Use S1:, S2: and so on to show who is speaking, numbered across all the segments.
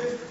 S1: fifth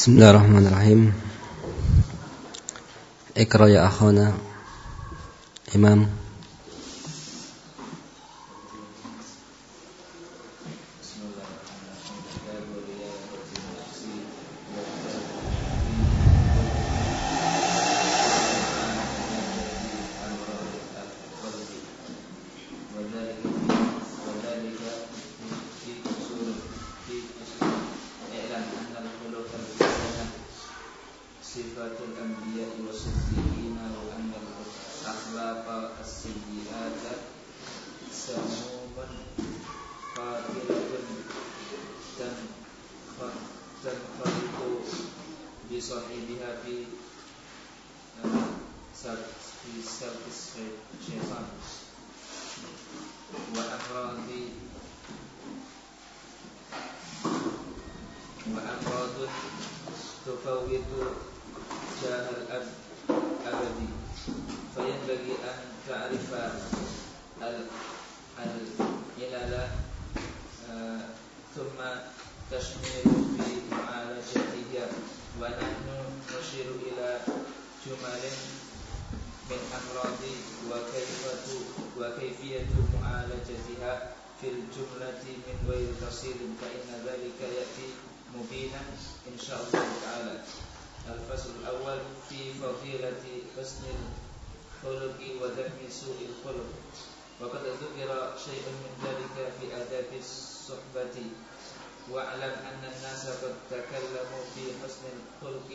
S1: بسم الله الرحمن الرحيم اقرأ يا أخونا إمام
S2: جاء الأب أبدي فينبغي أن تعرف العلل آه، ثم تشمل في معالجتها ونحن نشير إلى جمل من أمراض وكيف وكيفية معالجتها في الجملة من غير تفصيل فإن ذلك يأتي مبينا إن شاء الله تعالى. الفصل الأول في فضيلة حسن الخلق ودفع سوء الخلق. وقد ذكر شيء من ذلك في آداب الصحبة. واعلم أن الناس قد تكلموا في حسن الخلق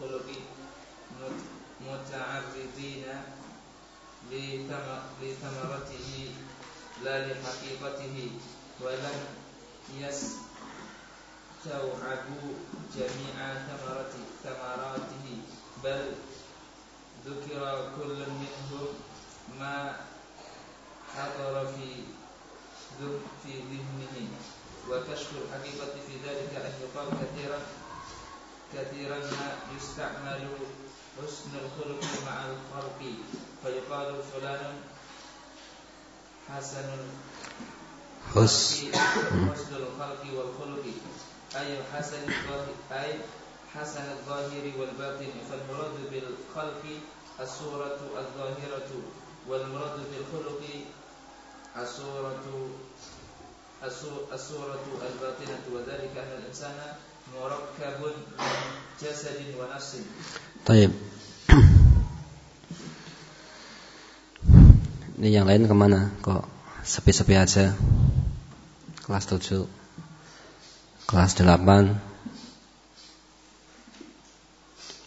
S2: خلق متعرضين لثمرته لا لحقيقته ولم يس تُوعَبُ جميع ثمراته بل ذكر كل منهم ما حضر في في ذهنه. وكشف الحقيقة في ذلك أن يقال كثيرا كثيرا ما يستعمل حسن الخلق مع الخلق. فيقال فلان حسن حسن الخلق والخلق. zahiri batin
S1: Ini yang lain ke mana? Kok sepi-sepi aja? Kelas tujuh kelas 8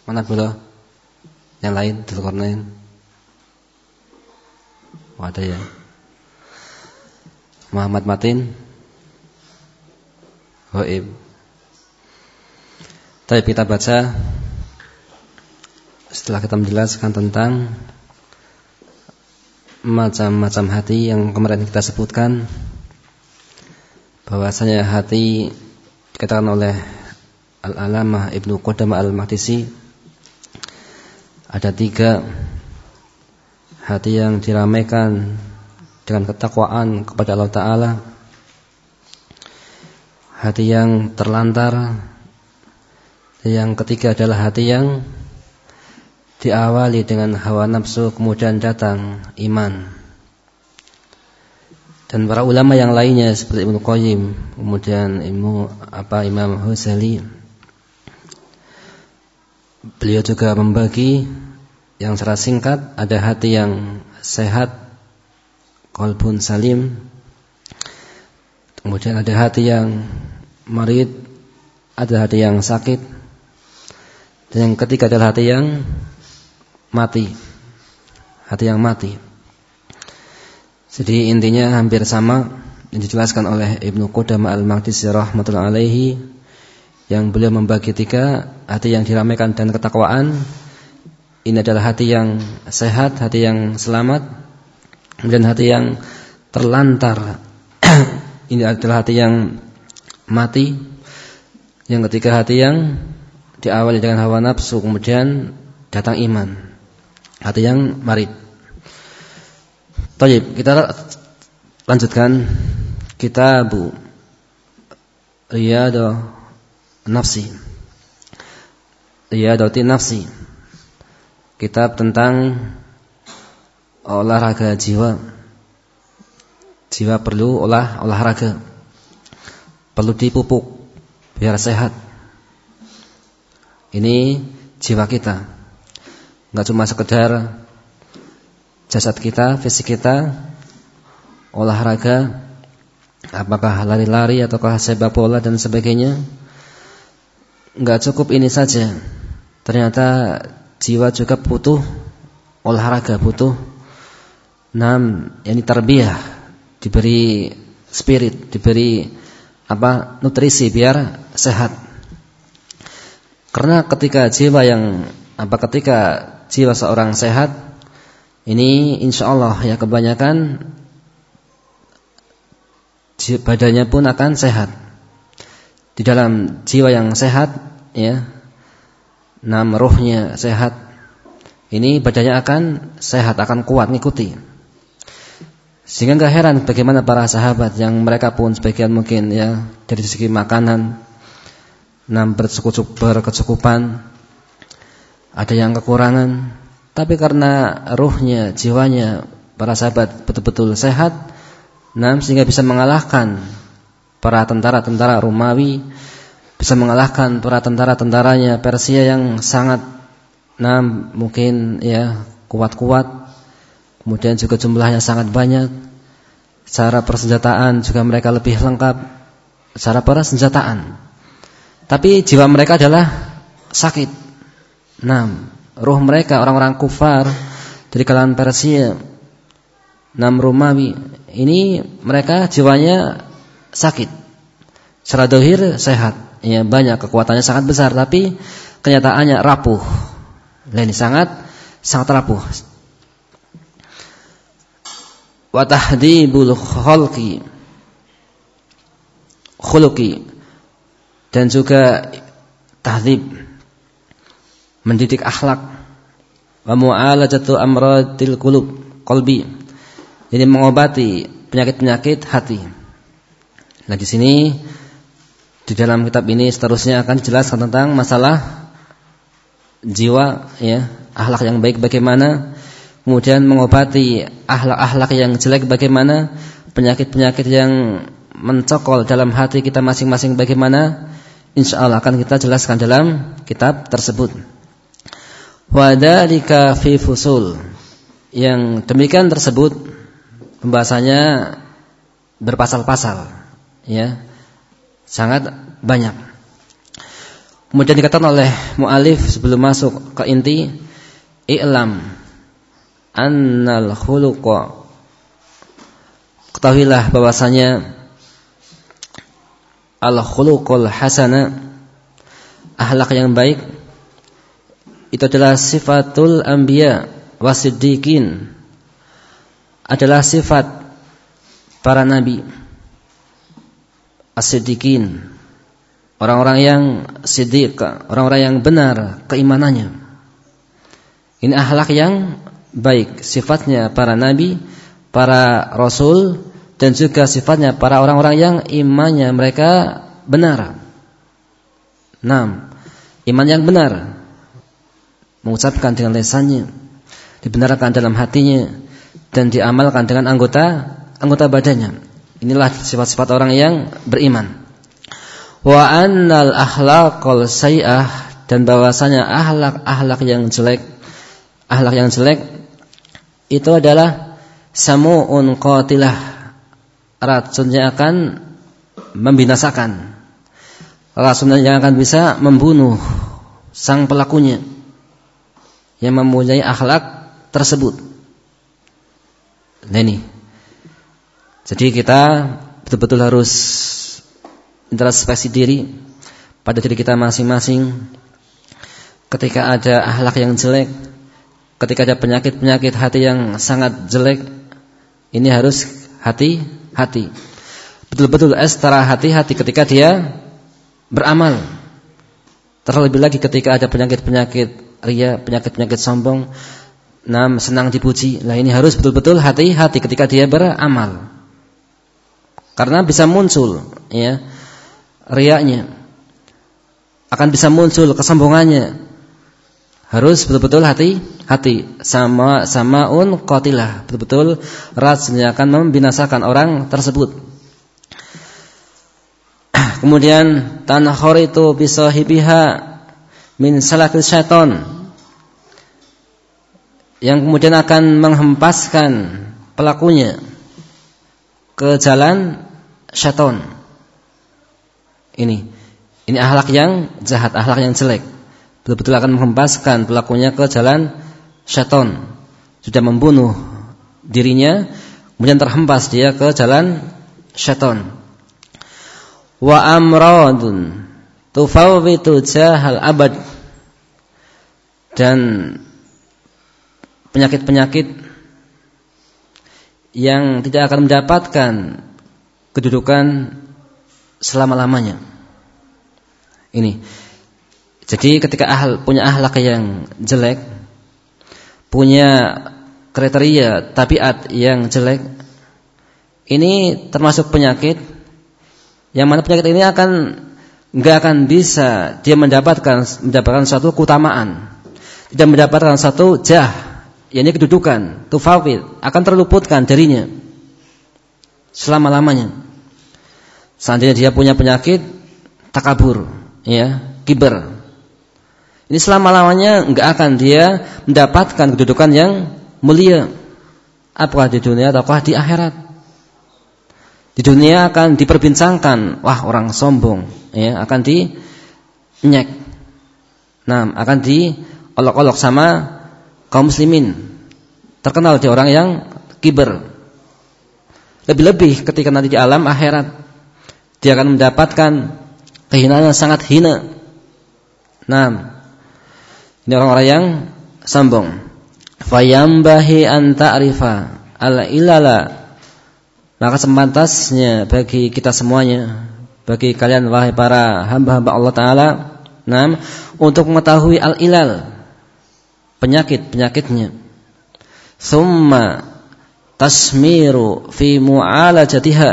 S1: mana dulu yang lain Dulkornain oh, ada ya. Muhammad Matin Hoib. Tapi kita baca. Setelah kita menjelaskan tentang Macam-macam hati yang kemarin kita sebutkan bahwasanya hati dikatakan oleh Al-Alamah Ibnu Qudamah Al-Mahdisi ada tiga hati yang diramaikan dengan ketakwaan kepada Allah Ta'ala. Hati yang terlantar yang ketiga adalah hati yang diawali dengan hawa nafsu kemudian datang iman dan para ulama yang lainnya seperti Ibnu Qayyim, kemudian Imam apa Imam Husali beliau juga membagi yang secara singkat ada hati yang sehat qalbun salim. Kemudian ada hati yang marid ada hati yang sakit. Dan yang ketiga adalah hati yang mati. Hati yang mati Jadi intinya hampir sama yang dijelaskan oleh Ibnu Qudamah Al-Maqdisi rahmatullahi alaihi yang beliau membagi tiga hati yang diramaikan dan ketakwaan. Ini adalah hati yang sehat, hati yang selamat dan hati yang terlantar. Ini adalah hati yang mati. Yang ketiga hati yang diawali dengan hawa nafsu kemudian datang iman. Hati yang marid Baik, kita lanjutkan. Kitabu Riyadu Nafsi. Riyadati Nafsi. Kitab tentang olahraga jiwa. Jiwa perlu olah olahraga. Perlu dipupuk biar sehat. Ini jiwa kita. Enggak cuma sekedar jasad kita, fisik kita, olahraga, apakah lari-lari ataukah sepak bola dan sebagainya. Enggak cukup ini saja. Ternyata jiwa juga butuh olahraga, butuh nam, ini tarbiyah, diberi spirit, diberi apa nutrisi biar sehat. Karena ketika jiwa yang apa ketika jiwa seorang sehat ini insya Allah ya kebanyakan badannya pun akan sehat. Di dalam jiwa yang sehat ya, nam rohnya sehat. Ini badannya akan sehat, akan kuat mengikuti. Sehingga gak heran bagaimana para sahabat yang mereka pun sebagian mungkin ya dari segi makanan nam berkecukupan ada yang kekurangan tapi karena ruhnya, jiwanya para sahabat betul-betul sehat, nam sehingga bisa mengalahkan para tentara-tentara Romawi, bisa mengalahkan para tentara-tentaranya Persia yang sangat nam mungkin ya kuat-kuat. Kemudian juga jumlahnya sangat banyak. cara persenjataan juga mereka lebih lengkap secara persenjataan. Tapi jiwa mereka adalah sakit. 6 ruh mereka orang-orang kufar dari kalangan Persia, Nam Romawi. Ini mereka jiwanya sakit. Secara dohir sehat, ya banyak kekuatannya sangat besar, tapi kenyataannya rapuh. Nah, ini sangat sangat rapuh. Wa tahdibul Khulki, khuluqi dan juga tahdib mendidik akhlak. Wa mu'alajatu amradil qulub qalbi. Jadi mengobati penyakit-penyakit hati. Nah di sini di dalam kitab ini seterusnya akan dijelaskan tentang masalah jiwa ya akhlak yang baik bagaimana kemudian mengobati akhlak-akhlak yang jelek bagaimana penyakit-penyakit yang mencokol dalam hati kita masing-masing bagaimana. Insyaallah akan kita jelaskan dalam kitab tersebut Wadalika fi fusul. Yang demikian tersebut pembahasannya berpasal-pasal, ya. Sangat banyak. Kemudian dikatakan oleh mualif sebelum masuk ke inti, i'lam annal khuluqa Ketahuilah bahwasanya al khuluqul hasana akhlak yang baik itu adalah sifatul anbiya wasiddiqin adalah sifat para nabi. As-siddiqin. Orang-orang yang siddiq orang-orang yang benar keimanannya. Ini akhlak yang baik sifatnya para nabi para rasul dan juga sifatnya para orang-orang yang imannya mereka benar. 6. Iman yang benar mengucapkan dengan lesannya, dibenarkan dalam hatinya dan diamalkan dengan anggota anggota badannya. Inilah sifat-sifat orang yang beriman. Wa annal akhlaqal sayyah dan bahwasanya akhlak-akhlak yang jelek, akhlak yang jelek itu adalah samuun qatilah. Racunnya akan membinasakan. Racunnya akan bisa membunuh sang pelakunya yang mempunyai akhlak tersebut. Nah ini. Jadi kita betul-betul harus introspeksi diri pada diri kita masing-masing. Ketika ada akhlak yang jelek, ketika ada penyakit-penyakit hati yang sangat jelek, ini harus hati-hati. Betul-betul extra hati-hati ketika dia beramal. Terlebih lagi ketika ada penyakit-penyakit ria, penyakit-penyakit sombong, nam senang dipuji. Lah ini harus betul-betul hati-hati ketika dia beramal. Karena bisa muncul ya riaknya. Akan bisa muncul kesombongannya. Harus betul-betul hati-hati sama samaun qatilah. Betul-betul rasanya akan membinasakan orang tersebut. Kemudian tanahor itu bisa hibiha min salakil syaiton yang kemudian akan menghempaskan pelakunya ke jalan syaitan. Ini ini akhlak yang jahat, akhlak yang jelek. Betul-betul akan menghempaskan pelakunya ke jalan syaitan. Sudah membunuh dirinya, kemudian terhempas dia ke jalan syaitan. Wa amradun tufawwitu jahal abad dan penyakit-penyakit yang tidak akan mendapatkan kedudukan selama-lamanya. Ini. Jadi ketika ahl, punya ahlak yang jelek, punya kriteria tabiat yang jelek, ini termasuk penyakit yang mana penyakit ini akan nggak akan bisa dia mendapatkan mendapatkan suatu keutamaan, tidak mendapatkan satu jah yakni kedudukan, tufawid akan terluputkan darinya selama-lamanya. Seandainya dia punya penyakit takabur, ya, kiber. Ini selama-lamanya enggak akan dia mendapatkan kedudukan yang mulia. Apakah di dunia ataukah di akhirat? Di dunia akan diperbincangkan, wah orang sombong, ya, akan di nyek. Nah, akan diolok-olok sama kaum muslimin. Terkenal dia orang yang kiber. Lebih-lebih ketika nanti di alam akhirat dia akan mendapatkan kehinaan yang sangat hina. Nah, ini orang-orang yang sombong. Fayambahi an ta'rifa al-ilala maka semantasnya bagi kita semuanya bagi kalian wahai para hamba-hamba Allah taala nah, untuk mengetahui al-ilal penyakit-penyakitnya. Thumma tasmiru fi mu'alajatiha.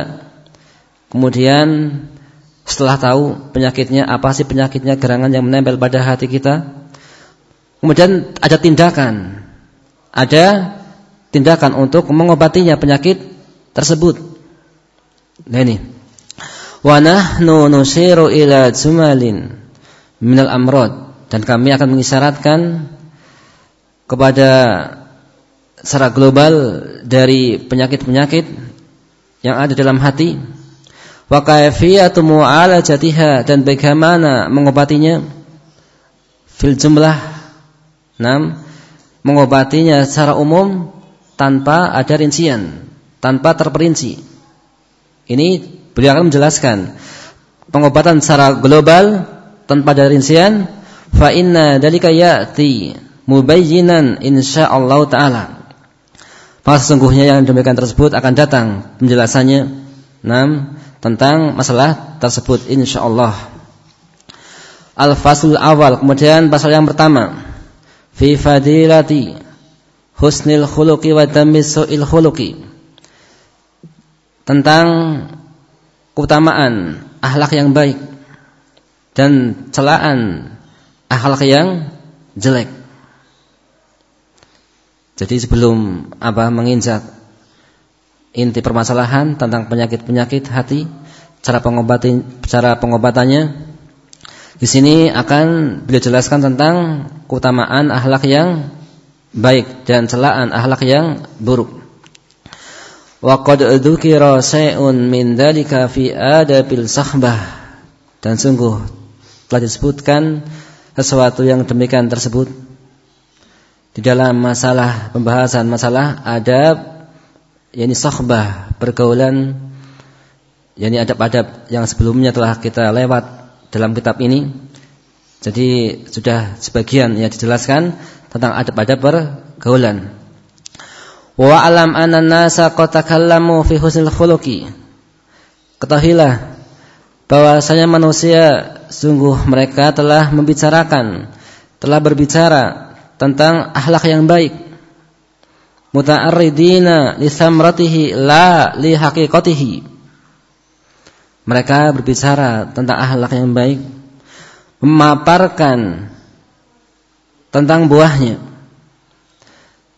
S1: Kemudian setelah tahu penyakitnya apa sih penyakitnya gerangan yang menempel pada hati kita, kemudian ada tindakan. Ada tindakan untuk mengobatinya penyakit tersebut. Nah ini. Wa nahnu nusiru ila jumalin minal amrad dan kami akan mengisyaratkan kepada secara global dari penyakit-penyakit yang ada dalam hati. Wa kayfiyatu mu'alajatiha dan bagaimana mengobatinya? Fil jumlah 6 mengobatinya secara umum tanpa ada rincian tanpa terperinci. Ini beliau akan menjelaskan. Pengobatan secara global tanpa ada rincian fa inna dalika ya'ti mubayyinan insyaallah taala. Maka sesungguhnya yang demikian tersebut akan datang penjelasannya enam tentang masalah tersebut insyaallah. Al-faslul awal, kemudian pasal yang pertama fi fadilati husnil khuluqi wa tamisu'il khuluqi. Tentang keutamaan akhlak yang baik dan celaan akhlak yang jelek. Jadi sebelum apa menginjak inti permasalahan tentang penyakit-penyakit hati, cara pengobatan cara pengobatannya di sini akan beliau jelaskan tentang keutamaan akhlak yang baik dan celaan akhlak yang buruk. Wa qad dzukira shay'un min dzalika fi adabil sahbah dan sungguh telah disebutkan sesuatu yang demikian tersebut di dalam masalah pembahasan masalah adab yakni sahbah, pergaulan yakni adab-adab yang sebelumnya telah kita lewat dalam kitab ini. Jadi sudah sebagian ya dijelaskan tentang adab-adab pergaulan. Wa alam anna nasa fi husnil khuluqi. Ketahuilah bahwasanya manusia sungguh mereka telah membicarakan, telah berbicara tentang akhlak yang baik. Muta'arridina li samratihi la li haqiqatihi. Mereka berbicara tentang akhlak yang baik, memaparkan tentang buahnya.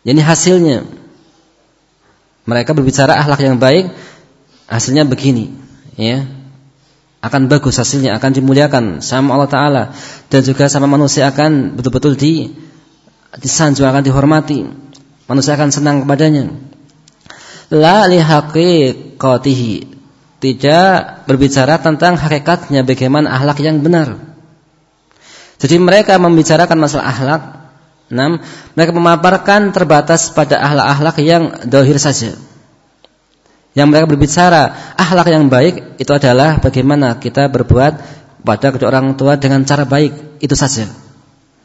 S1: Jadi hasilnya mereka berbicara akhlak yang baik, hasilnya begini, ya. Akan bagus hasilnya, akan dimuliakan sama Allah taala dan juga sama manusia akan betul-betul di disanjung akan dihormati. Manusia akan senang kepadanya. La li haqiqatihi. Tidak berbicara tentang hakikatnya bagaimana akhlak yang benar. Jadi mereka membicarakan masalah akhlak Enam, mereka memaparkan terbatas pada ahlak-ahlak yang dohir saja. Yang mereka berbicara ahlak yang baik itu adalah bagaimana kita berbuat pada kedua orang tua dengan cara baik itu saja.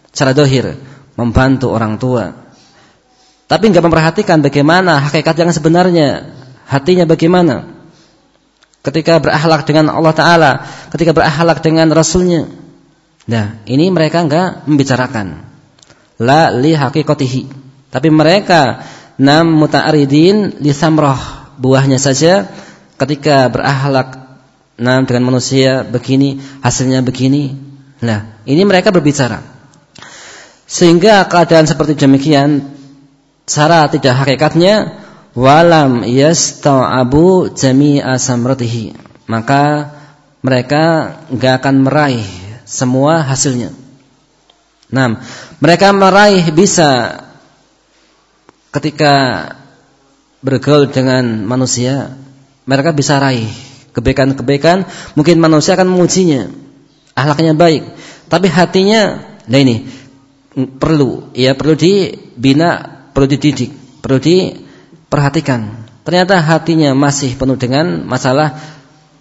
S1: Cara dohir membantu orang tua. Tapi nggak memperhatikan bagaimana hakikat yang sebenarnya, hatinya bagaimana. Ketika berakhlak dengan Allah Taala, ketika berakhlak dengan Rasulnya. Nah, ini mereka nggak membicarakan la li haqiqatihi. Tapi mereka nam muta'aridin li samrah, buahnya saja ketika berakhlak nam dengan manusia begini, hasilnya begini. Nah, ini mereka berbicara. Sehingga keadaan seperti demikian cara tidak hakikatnya walam yasta'abu jami'a samratihi. Maka mereka enggak akan meraih semua hasilnya. Nah, mereka meraih bisa ketika bergaul dengan manusia, mereka bisa raih kebaikan-kebaikan, mungkin manusia akan memujinya. Akhlaknya baik, tapi hatinya nah ini perlu ya perlu dibina, perlu dididik, perlu diperhatikan. Ternyata hatinya masih penuh dengan masalah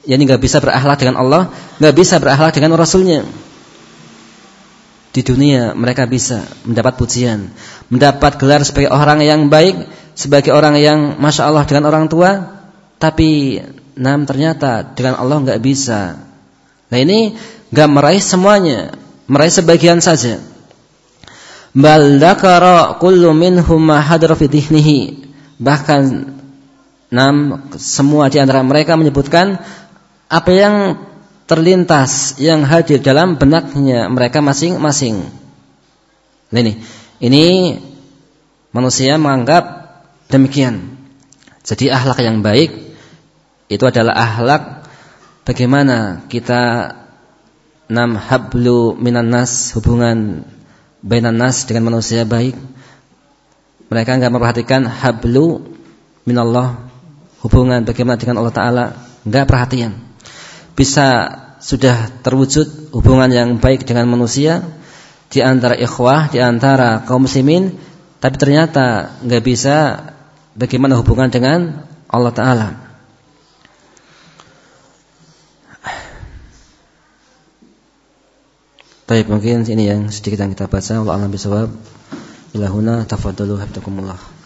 S1: yani nggak bisa berakhlak dengan Allah, nggak bisa berakhlak dengan Rasulnya di dunia mereka bisa mendapat pujian, mendapat gelar sebagai orang yang baik, sebagai orang yang masya Allah dengan orang tua, tapi nam ternyata dengan Allah nggak bisa. Nah ini nggak meraih semuanya, meraih sebagian saja. Bal dzakara kullu minhum ma hadra fi Bahkan nam semua di antara mereka menyebutkan apa yang terlintas yang hadir dalam benaknya mereka masing-masing. Nah ini, ini manusia menganggap demikian. Jadi akhlak yang baik itu adalah akhlak bagaimana kita nam hablu minan nas hubungan bainan nas dengan manusia baik. Mereka enggak memperhatikan hablu minallah hubungan bagaimana dengan Allah taala, enggak perhatian bisa sudah terwujud hubungan yang baik dengan manusia di antara ikhwah, di antara kaum muslimin, tapi ternyata nggak bisa bagaimana hubungan dengan Allah Taala. Baik, mungkin ini yang sedikit yang kita baca. Allah alam bisawab. Ilahuna tafadhalu habtakumullah.